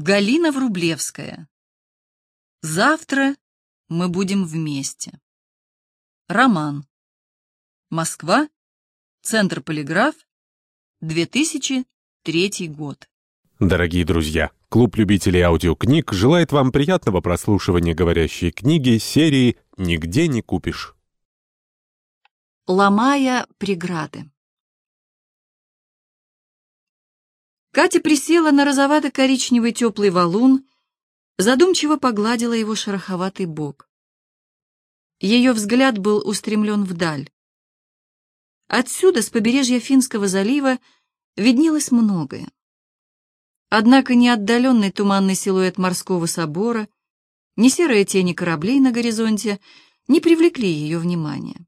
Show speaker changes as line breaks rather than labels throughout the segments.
Галина Врублевская. Завтра мы будем вместе. Роман. Москва. Центр Полиграф. 2003 год.
Дорогие друзья, клуб любителей аудиокниг желает вам приятного прослушивания говорящей книги серии «Нигде не купишь».
Ломая преграды. Катя присела на розовато-коричневый теплый валун, задумчиво погладила его шероховатый бок. Ее взгляд был устремлен вдаль. Отсюда, с побережья Финского залива, виднелось многое. Однако ни отдаленный туманный силуэт морского собора, ни серые тени кораблей на горизонте не привлекли ее внимания.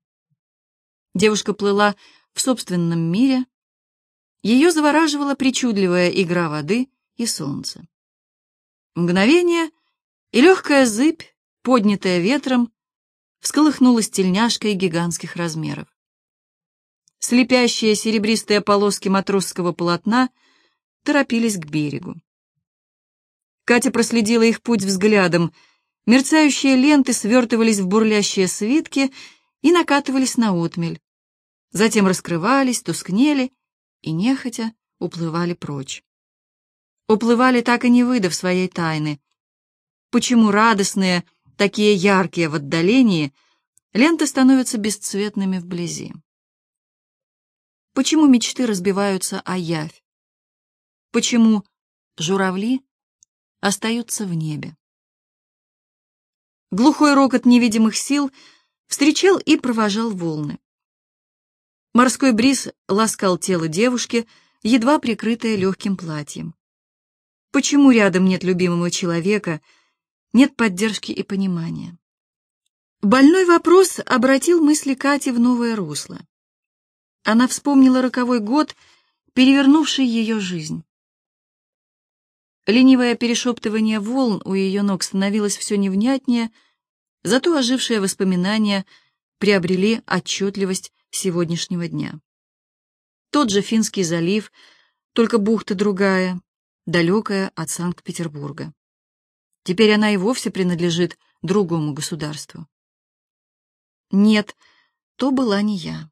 Девушка плыла в собственном мире, ее завораживала причудливая игра воды и солнца. Мгновение, и легкая зыбь, поднятая ветром, всколыхнулась тельняшкой гигантских размеров. Слепящие серебристые полоски матросского полотна торопились к берегу. Катя проследила их путь взглядом. Мерцающие ленты свертывались в бурлящие свитки и накатывались на отмель. Затем раскрывались, тускнели и нехотя уплывали прочь. Уплывали, так и не выдав своей тайны. Почему радостные, такие яркие в отдалении, ленты становятся бесцветными вблизи? Почему мечты разбиваются о явь? Почему журавли остаются в небе? Глухой рокот невидимых сил встречал и провожал волны. Морской бриз ласкал тело девушки, едва прикрытое легким платьем. Почему рядом нет любимого человека, нет поддержки и понимания? Больной вопрос обратил мысли Кати в новое русло. Она вспомнила роковой год, перевернувший ее жизнь. Ленивое перешептывание волн у ее ног становилось все невнятнее, зато ожившие воспоминания приобрели отчетливость сегодняшнего дня. Тот же Финский залив, только бухта другая, далекая от Санкт-Петербурга. Теперь она и вовсе принадлежит другому государству. Нет, то была не я.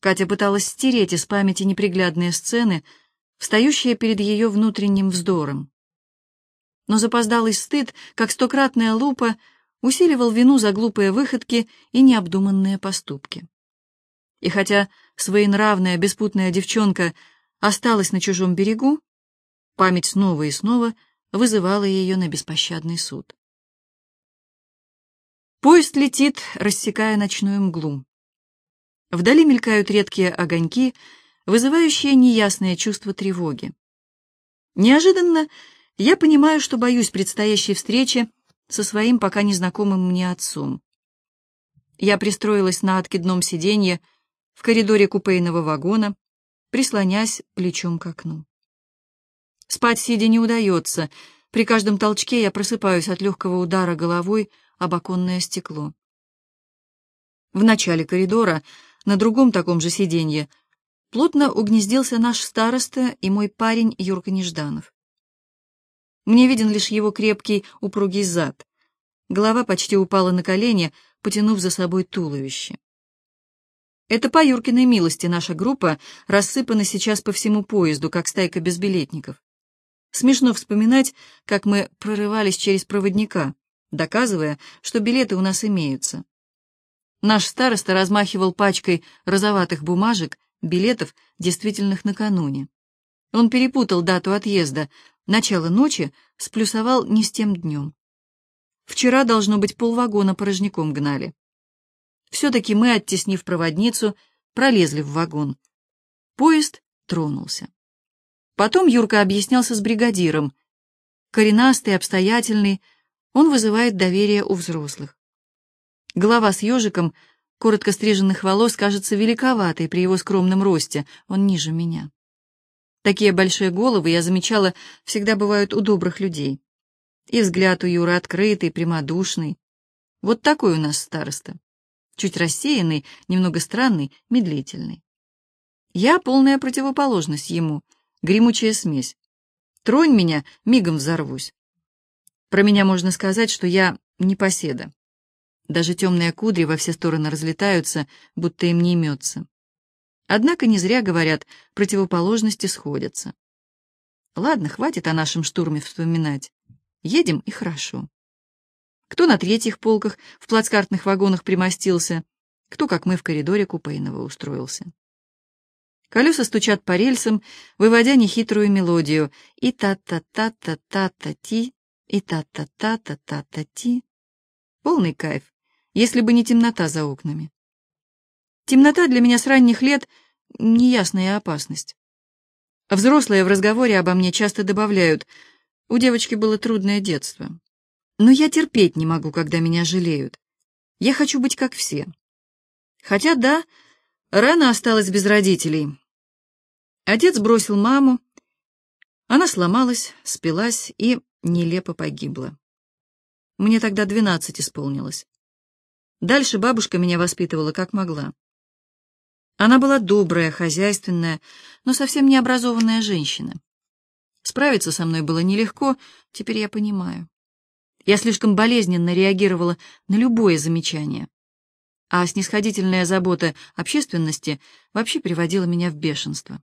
Катя пыталась стереть из памяти неприглядные сцены, встающие перед ее внутренним вздором. Но запоздалый стыд, как стократная лупа, усиливал вину за глупые выходки и необдуманные поступки. И хотя своенравная, беспутная девчонка осталась на чужом берегу, память снова и снова вызывала ее на беспощадный суд. Поезд летит, рассекая ночную мглу. Вдали мелькают редкие огоньки, вызывающие неясное чувство тревоги. Неожиданно я понимаю, что боюсь предстоящей встречи со своим пока незнакомым мне отцом. Я пристроилась на откидном сиденье в коридоре купейного вагона, прислонясь плечом к окну. Спать сидя не удается. При каждом толчке я просыпаюсь от легкого удара головой об оконное стекло. В начале коридора, на другом таком же сиденье, плотно угнездился наш староста и мой парень Юрка Нежданов. Мне виден лишь его крепкий, упругий зад. Голова почти упала на колени, потянув за собой туловище. Это по Юркиной милости наша группа рассыпана сейчас по всему поезду, как стайка безбилетников. Смешно вспоминать, как мы прорывались через проводника, доказывая, что билеты у нас имеются. Наш староста размахивал пачкой розоватых бумажек, билетов, действительных накануне. Он перепутал дату отъезда, Начало ночи сплюсовал не с тем днем. Вчера, должно быть, полвагона порожняком гнали. Все-таки мы, оттеснив проводницу, пролезли в вагон. Поезд тронулся. Потом Юрка объяснялся с бригадиром. Коренастый, обстоятельный, он вызывает доверие у взрослых. Голова с ежиком, коротко стриженных волос, кажется великоватой при его скромном росте, он ниже меня. Такие большие головы, я замечала, всегда бывают у добрых людей. И взгляд у Юры открытый, прямодушный. Вот такой у нас староста. Чуть рассеянный, немного странный, медлительный. Я полная противоположность ему, гремучая смесь. Тронь меня, мигом взорвусь. Про меня можно сказать, что я непоседа. Даже темные кудри во все стороны разлетаются, будто им не имется. Однако не зря говорят, противоположности сходятся. Ладно, хватит о нашем штурме вспоминать. Едем и хорошо. Кто на третьих полках в плацкартных вагонах примостился, кто, как мы, в коридоре купейного устроился. Колеса стучат по рельсам, выводя нехитрую мелодию. И та-та-та-та-та-та-ти, и та-та-та-та-та-та-ти. Полный кайф, если бы не темнота за окнами. Темнота для меня с ранних лет — неясная опасность. Взрослые в разговоре обо мне часто добавляют, у девочки было трудное детство. Но я терпеть не могу, когда меня жалеют. Я хочу быть как все. Хотя да, рано осталась без родителей. Отец бросил маму, она сломалась, спилась и нелепо погибла. Мне тогда двенадцать исполнилось. Дальше бабушка меня воспитывала как могла. Она была добрая, хозяйственная, но совсем не образованная женщина. Справиться со мной было нелегко, теперь я понимаю. Я слишком болезненно реагировала на любое замечание. А снисходительная забота общественности вообще приводила меня в бешенство.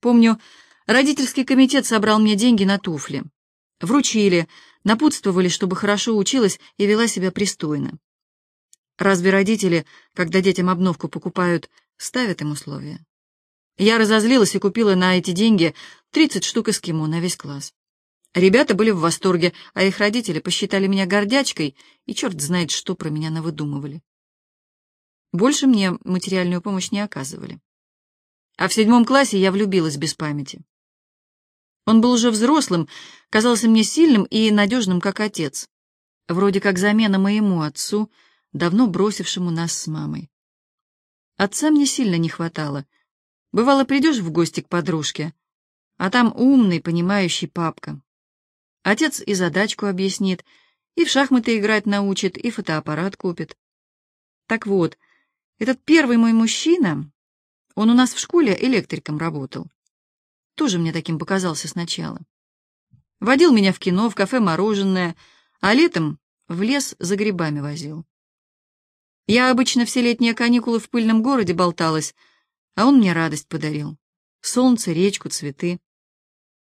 Помню, родительский комитет собрал мне деньги на туфли. Вручили, напутствовали, чтобы хорошо училась и вела себя пристойно. Разве родители, когда детям обновку покупают, ставят им условия? Я разозлилась и купила на эти деньги 30 штук эскимо на весь класс. Ребята были в восторге, а их родители посчитали меня гордячкой и черт знает, что про меня навыдумывали. Больше мне материальную помощь не оказывали. А в седьмом классе я влюбилась без памяти. Он был уже взрослым, казался мне сильным и надежным, как отец. Вроде как замена моему отцу — давно бросившему нас с мамой. Отца мне сильно не хватало. Бывало, придешь в гости к подружке, а там умный, понимающий папка. Отец и задачку объяснит, и в шахматы играть научит, и фотоаппарат купит. Так вот, этот первый мой мужчина, он у нас в школе электриком работал. Тоже мне таким показался сначала. Водил меня в кино, в кафе мороженое, а летом в лес за грибами возил. Я обычно все летние каникулы в пыльном городе болталась, а он мне радость подарил. Солнце, речку, цветы.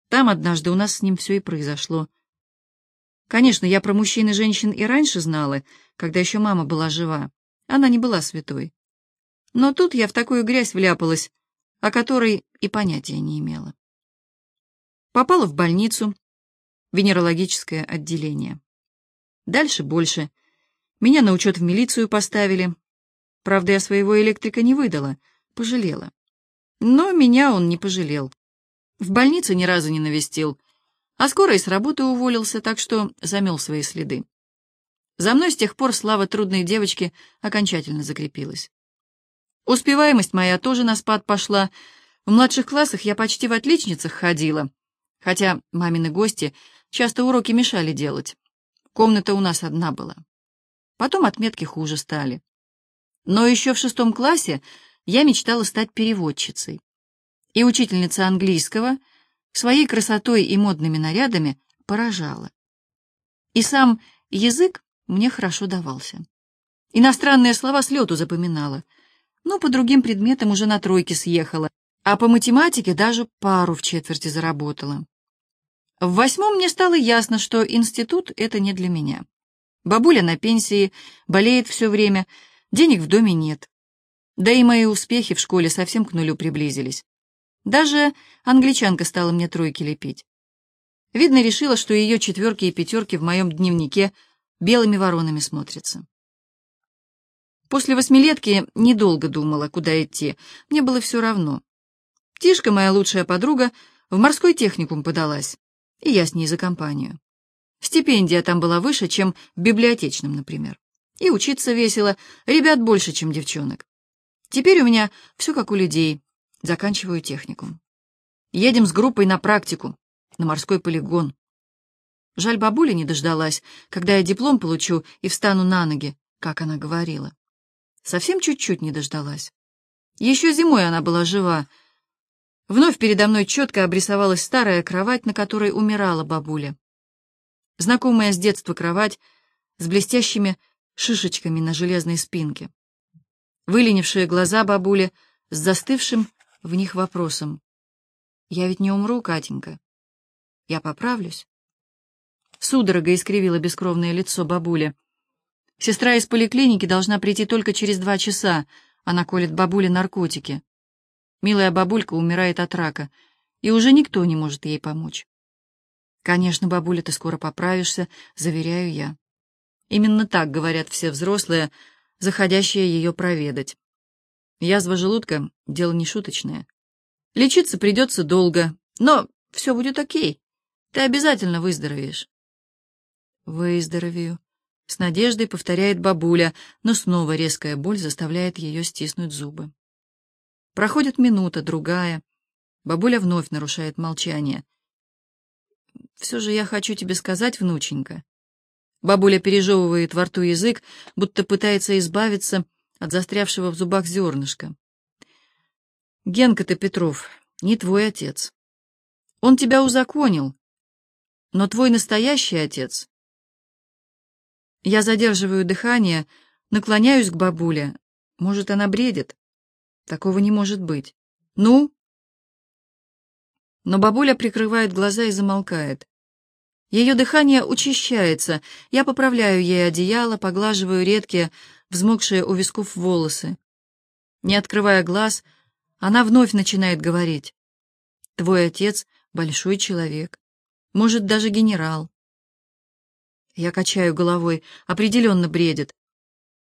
Там однажды у нас с ним все и произошло. Конечно, я про мужчин и женщин и раньше знала, когда еще мама была жива. Она не была святой. Но тут я в такую грязь вляпалась, о которой и понятия не имела. Попала в больницу, венерологическое отделение. Дальше больше — меня на учет в милицию поставили. Правда, я своего электрика не выдала, пожалела. Но меня он не пожалел. В больнице ни разу не навестил, а скоро и с работы уволился, так что замел свои следы. За мной с тех пор слава трудной девочки окончательно закрепилась. Успеваемость моя тоже на спад пошла. В младших классах я почти в отличницах ходила, хотя мамины гости часто уроки мешали делать. Комната у нас одна была. Потом отметки хуже стали. Но еще в шестом классе я мечтала стать переводчицей. И учительница английского своей красотой и модными нарядами поражала. И сам язык мне хорошо давался. Иностранные слова с лету запоминала, но по другим предметам уже на тройке съехала, а по математике даже пару в четверти заработала. В восьмом мне стало ясно, что институт — это не для меня. Бабуля на пенсии, болеет все время, денег в доме нет. Да и мои успехи в школе совсем к нулю приблизились. Даже англичанка стала мне тройки лепить. Видно, решила, что ее четверки и пятерки в моем дневнике белыми воронами смотрятся. После восьмилетки недолго думала, куда идти. Мне было все равно. Тишка, моя лучшая подруга, в морской техникум подалась, и я с ней за компанию. Стипендия там была выше, чем в библиотечном, например. И учиться весело, ребят больше, чем девчонок. Теперь у меня все как у людей. Заканчиваю техникум. Едем с группой на практику, на морской полигон. Жаль, бабуля не дождалась, когда я диплом получу и встану на ноги, как она говорила. Совсем чуть-чуть не дождалась. Еще зимой она была жива. Вновь передо мной четко обрисовалась старая кровать, на которой умирала бабуля. Знакомая с детства кровать с блестящими шишечками на железной спинке. Выленившие глаза бабули с застывшим в них вопросом. «Я ведь не умру, Катенька. Я поправлюсь?» Судорога искривила бескровное лицо бабули. «Сестра из поликлиники должна прийти только через два часа. Она колет бабуле наркотики. Милая бабулька умирает от рака, и уже никто не может ей помочь. Конечно, бабуля, ты скоро поправишься, заверяю я. Именно так говорят все взрослые, заходящие ее проведать. Язва желудка — дело не шуточное. Лечиться придется долго, но все будет окей. Ты обязательно выздоровеешь. Выздоровею. С надеждой повторяет бабуля, но снова резкая боль заставляет ее стиснуть зубы. Проходит минута, другая. Бабуля вновь нарушает молчание. «Все же я хочу тебе сказать, внученька». Бабуля пережевывает во рту язык, будто пытается избавиться от застрявшего в зубах зернышка. «Генка ты, Петров, не твой отец. Он тебя узаконил, но твой настоящий отец...» Я задерживаю дыхание, наклоняюсь к бабуле. Может, она бредит? Такого не может быть. Ну? Но бабуля прикрывает глаза и замолкает. Ее дыхание учащается. Я поправляю ей одеяло, поглаживаю редкие, взмокшие у висков волосы. Не открывая глаз, она вновь начинает говорить. «Твой отец — большой человек, может, даже генерал». Я качаю головой, определенно бредит.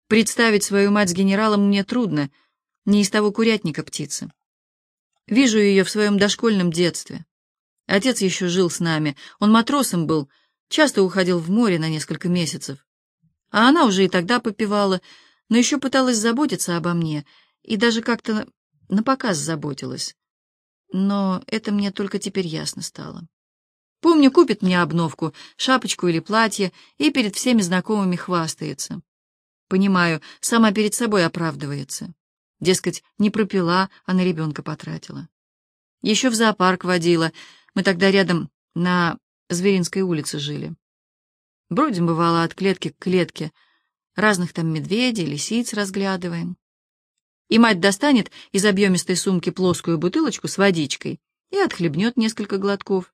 Представить свою мать с генералом мне трудно — не из того курятника птица. Вижу ее в своем дошкольном детстве. Отец еще жил с нами, он матросом был, часто уходил в море на несколько месяцев. А она уже и тогда попивала, но еще пыталась заботиться обо мне, и даже как-то на показ заботилась. Но это мне только теперь ясно стало. Помню, купит мне обновку, шапочку или платье, и перед всеми знакомыми хвастается. Понимаю, сама перед собой оправдывается. Дескать, не пропила, а на ребенка потратила. Еще в зоопарк водила. Мы тогда рядом на Зверинской улице жили. Бродим, бывало, от клетки к клетке. Разных там медведей, лисиц разглядываем. И мать достанет из объемистой сумки плоскую бутылочку с водичкой и отхлебнет несколько глотков.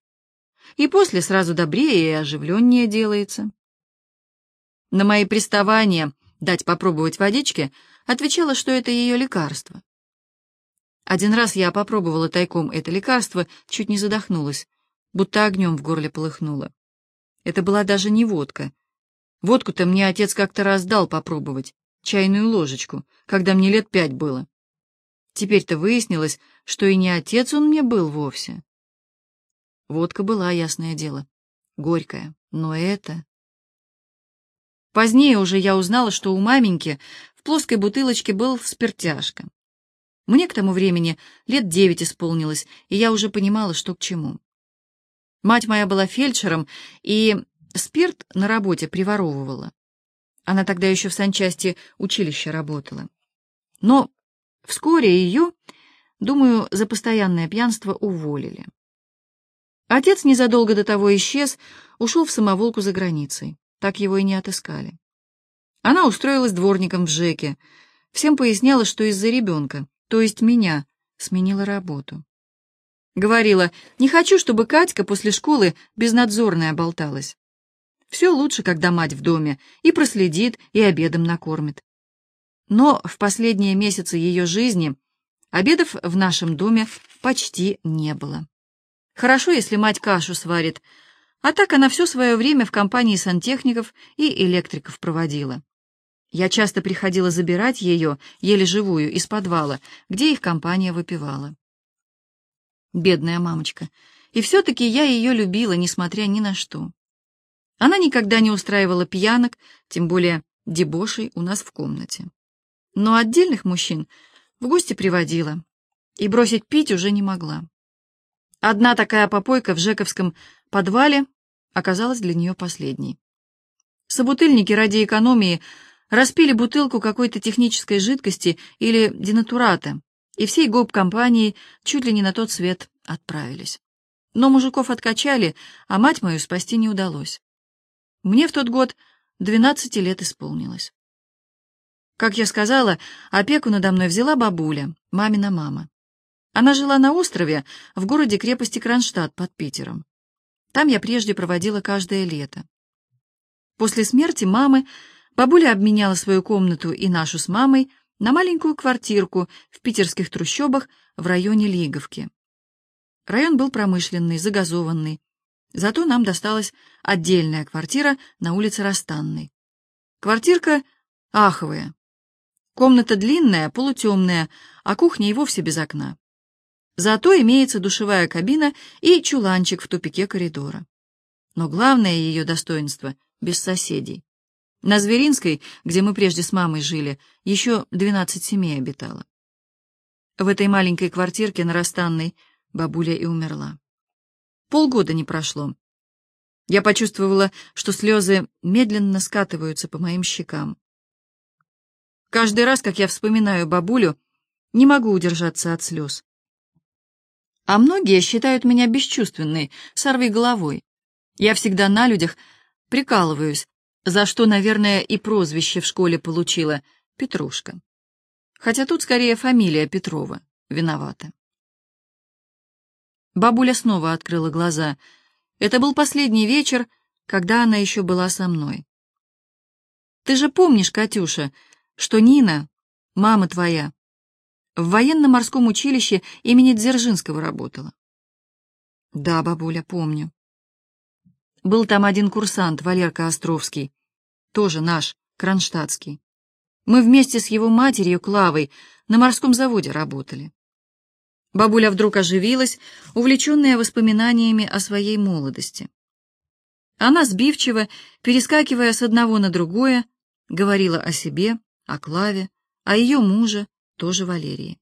И после сразу добрее и оживленнее делается. На мои приставания дать попробовать водички — отвечала, что это ее лекарство. Один раз я попробовала тайком это лекарство, чуть не задохнулась, будто огнем в горле полыхнуло. Это была даже не водка. Водку-то мне отец как-то раздал попробовать, чайную ложечку, когда мне лет пять было. Теперь-то выяснилось, что и не отец он мне был вовсе. Водка была, ясное дело, горькая, но это... Позднее уже я узнала, что у маменьки плоской бутылочке был спиртяшка. Мне к тому времени лет девять исполнилось, и я уже понимала, что к чему. Мать моя была фельдшером, и спирт на работе приворовывала. Она тогда еще в санчасти училища работала. Но вскоре ее, думаю, за постоянное пьянство уволили. Отец незадолго до того исчез, ушел в самоволку за границей. Так его и не отыскали. Она устроилась дворником в ЖЭКе. Всем поясняла, что из-за ребенка, то есть меня, сменила работу. Говорила, не хочу, чтобы Катька после школы безнадзорная болталась. Все лучше, когда мать в доме, и проследит, и обедом накормит. Но в последние месяцы ее жизни обедов в нашем доме почти не было. Хорошо, если мать кашу сварит, а так она все свое время в компании сантехников и электриков проводила. Я часто приходила забирать ее, еле живую, из подвала, где их компания выпивала. Бедная мамочка. И все-таки я ее любила, несмотря ни на что. Она никогда не устраивала пьянок, тем более дебошей у нас в комнате. Но отдельных мужчин в гости приводила, и бросить пить уже не могла. Одна такая попойка в Жековском подвале оказалась для нее последней. Собутыльники ради экономии Распили бутылку какой-то технической жидкости или денатурата и всей гоп-компанией чуть ли не на тот свет отправились. Но мужиков откачали, а мать мою спасти не удалось. Мне в тот год двенадцати лет исполнилось. Как я сказала, опеку надо мной взяла бабуля, мамина мама. Она жила на острове в городе-крепости Кронштадт под Питером. Там я прежде проводила каждое лето. После смерти мамы бабуля обменяла свою комнату и нашу с мамой на маленькую квартирку в питерских трущобах в районе Лиговки. Район был промышленный, загазованный. Зато нам досталась отдельная квартира на улице Растанной. Квартирка аховая. Комната длинная, полутемная, а кухня и вовсе без окна. Зато имеется душевая кабина и чуланчик в тупике коридора. Но главное ее достоинство — без соседей. На Зверинской, где мы прежде с мамой жили, еще двенадцать семей обитало. В этой маленькой квартирке на Растанной бабуля и умерла. Полгода не прошло. Я почувствовала, что слезы медленно скатываются по моим щекам. Каждый раз, как я вспоминаю бабулю, не могу удержаться от слез. А многие считают меня бесчувственной, сорви головой. Я всегда на людях прикалываюсь, за что, наверное, и прозвище в школе получила Петрушка. Хотя тут скорее фамилия Петрова виновата. Бабуля снова открыла глаза. Это был последний вечер, когда она еще была со мной. Ты же помнишь, Катюша, что Нина, мама твоя, в военно-морском училище имени Дзержинского работала. Да, бабуля, помню. Был там один курсант, Валерка Островский, тоже наш, кронштадтский. Мы вместе с его матерью, Клавой, на морском заводе работали. Бабуля вдруг оживилась, увлеченная воспоминаниями о своей молодости. Она сбивчиво, перескакивая с одного на другое, говорила о себе, о Клаве, о ее муже, тоже Валерии.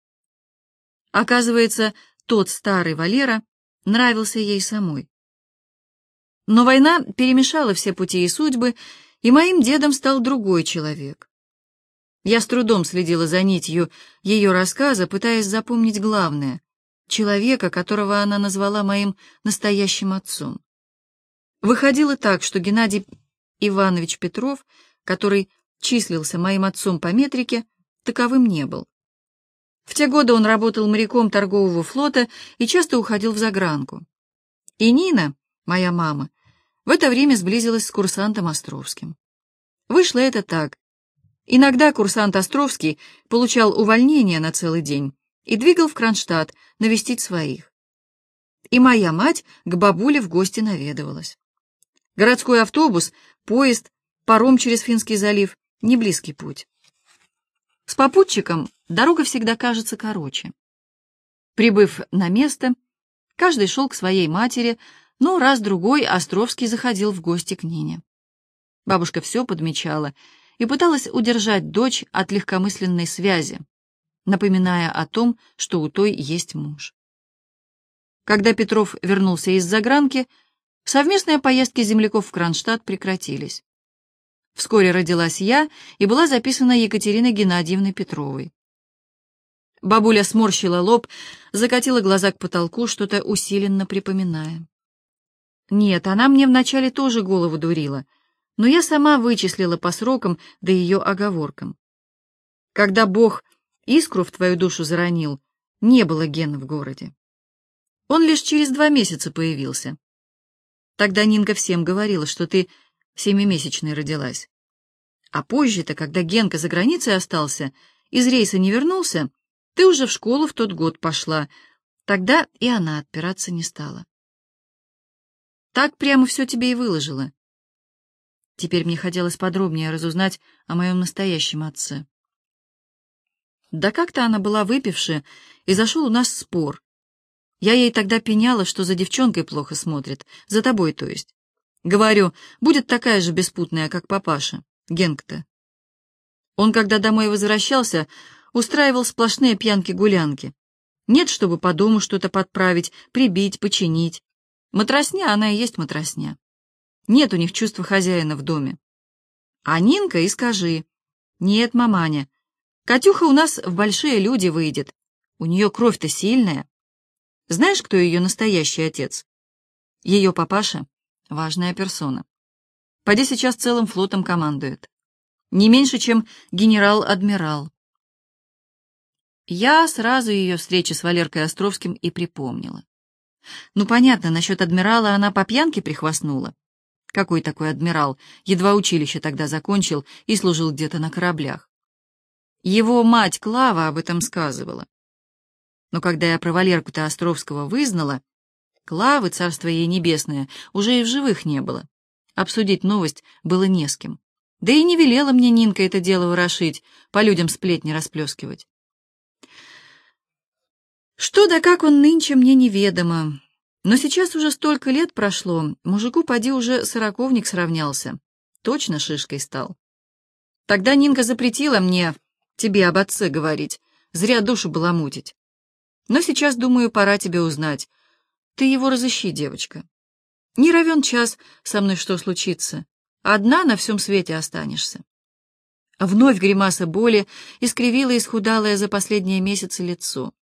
Оказывается, тот старый Валера нравился ей самой. Но война перемешала все пути и судьбы, и моим дедом стал другой человек. Я с трудом следила за нитью ее рассказа, пытаясь запомнить главное — человека, которого она назвала моим настоящим отцом. Выходило так, что Геннадий Иванович Петров, который числился моим отцом по метрике, таковым не был. В те годы он работал моряком торгового флота и часто уходил в загранку. И Нина, моя мама, в это время сблизилась с курсантом Островским. Вышло это так. Иногда курсант Островский получал увольнение на целый день и двигал в Кронштадт навестить своих. И моя мать к бабуле в гости наведывалась. Городской автобус, поезд, паром через Финский залив — не близкий путь. С попутчиком дорога всегда кажется короче. Прибыв на место, каждый шел к своей матери, но раз-другой Островский заходил в гости к Нине. Бабушка все подмечала и пыталась удержать дочь от легкомысленной связи, напоминая о том, что у той есть муж. Когда Петров вернулся из загранки, совместные поездки земляков в Кронштадт прекратились. Вскоре родилась я и была записана Екатериной Геннадьевной Петровой. Бабуля сморщила лоб, закатила глаза к потолку, что-то усиленно припоминая. Нет, она мне вначале тоже голову дурила, но я сама вычислила по срокам да ее оговоркам. Когда Бог искру в твою душу заронил, не было Гена в городе. Он лишь через два месяца появился. Тогда Нинка всем говорила, что ты семимесячной родилась. А позже-то, когда Генка за границей остался, из рейса не вернулся, ты уже в школу в тот год пошла. Тогда и она отпираться не стала. Так прямо все тебе и выложила. Теперь мне хотелось подробнее разузнать о моем настоящем отце. Да как-то она была выпившая, и зашел у нас спор. Я ей тогда пеняла, что за девчонкой плохо смотрит, за тобой, то есть. Говорю, будет такая же беспутная, как папаша, Генк-то. Он, когда домой возвращался, устраивал сплошные пьянки-гулянки. Нет, чтобы по дому что-то подправить, прибить, починить. Матросня, она и есть матросня. Нет у них чувства хозяина в доме. А Нинка и скажи. Нет, маманя, Катюха у нас в большие люди выйдет. У нее кровь-то сильная. Знаешь, кто ее настоящий отец? Ее папаша — важная персона. Поди сейчас целым флотом командует. Не меньше, чем генерал-адмирал. Я сразу ее встречи с Валеркой Островским и припомнила. Ну, понятно, насчет адмирала она по пьянке прихвастнула. Какой такой адмирал? Едва училище тогда закончил и служил где-то на кораблях. Его мать Клава об этом сказывала. Но когда я про Валерку-то Островского вызнала, Клавы, царство ей небесное, уже и в живых не было. Обсудить новость было не с кем. Да и не велела мне Нинка это дело ворошить, по людям сплетни расплескивать. Что да как он нынче, мне неведомо. Но сейчас уже столько лет прошло, мужику поди уже сороковник сравнялся. Точно шишкой стал. Тогда Нинка запретила мне тебе об отце говорить, зря душу баламутить. Но сейчас, думаю, пора тебе узнать. Ты его разыщи, девочка. Не равен час со мной что случится. Одна на всем свете останешься. Вновь гримаса боли искривила исхудалое за последние месяцы лицо.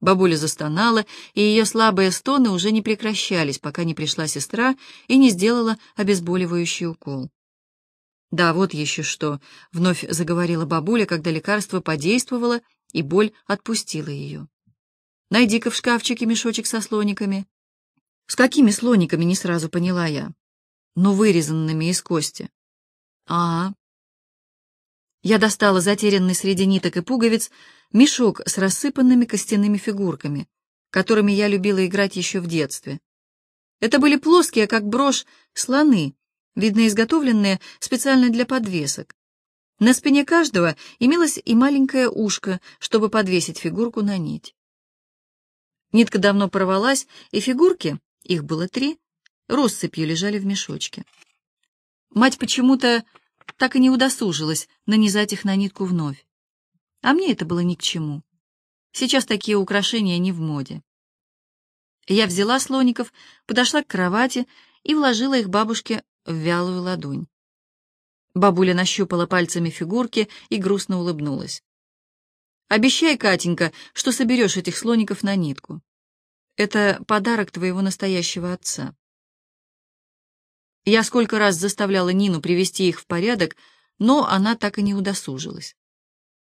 Бабуля застонала, и ее слабые стоны уже не прекращались, пока не пришла сестра и не сделала обезболивающий укол. «Да, вот еще что», — вновь заговорила бабуля, когда лекарство подействовало, и боль отпустила ее. «Найди-ка в шкафчике мешочек со слониками». «С какими слониками?» — не сразу поняла я. «Ну, вырезанными из кости». «А, я достала затерянный среди ниток и пуговиц мешок с рассыпанными костяными фигурками, которыми я любила играть еще в детстве. Это были плоские, как брошь, слоны, видно изготовленные специально для подвесок. На спине каждого имелось и маленькое ушко, чтобы подвесить фигурку на нить. Нитка давно порвалась, и фигурки, их было три, россыпью лежали в мешочке. Мать почему-то так и не удосужилась нанизать их на нитку вновь. А мне это было ни к чему. Сейчас такие украшения не в моде. Я взяла слоников, подошла к кровати и вложила их бабушке в вялую ладонь. Бабуля нащупала пальцами фигурки и грустно улыбнулась. «Обещай, Катенька, что соберешь этих слоников на нитку. Это подарок твоего настоящего отца». Я сколько раз заставляла Нину привести их в порядок, но она так и не удосужилась.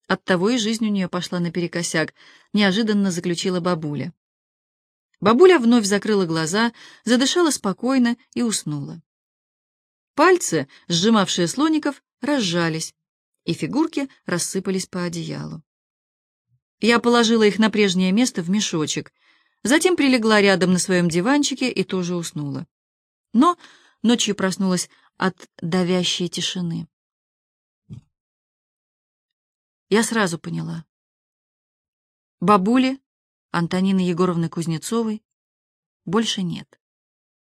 Оттого и жизнь у нее пошла наперекосяк, неожиданно заключила бабуля. Бабуля вновь закрыла глаза, задышала спокойно и уснула. Пальцы, сжимавшие слоников, разжались, и фигурки рассыпались по одеялу. Я положила их на прежнее место в мешочек, затем прилегла рядом на своем диванчике и тоже уснула. Но Ночью проснулась от давящей тишины. Я сразу поняла. Бабули Антонины Егоровны Кузнецовой больше нет.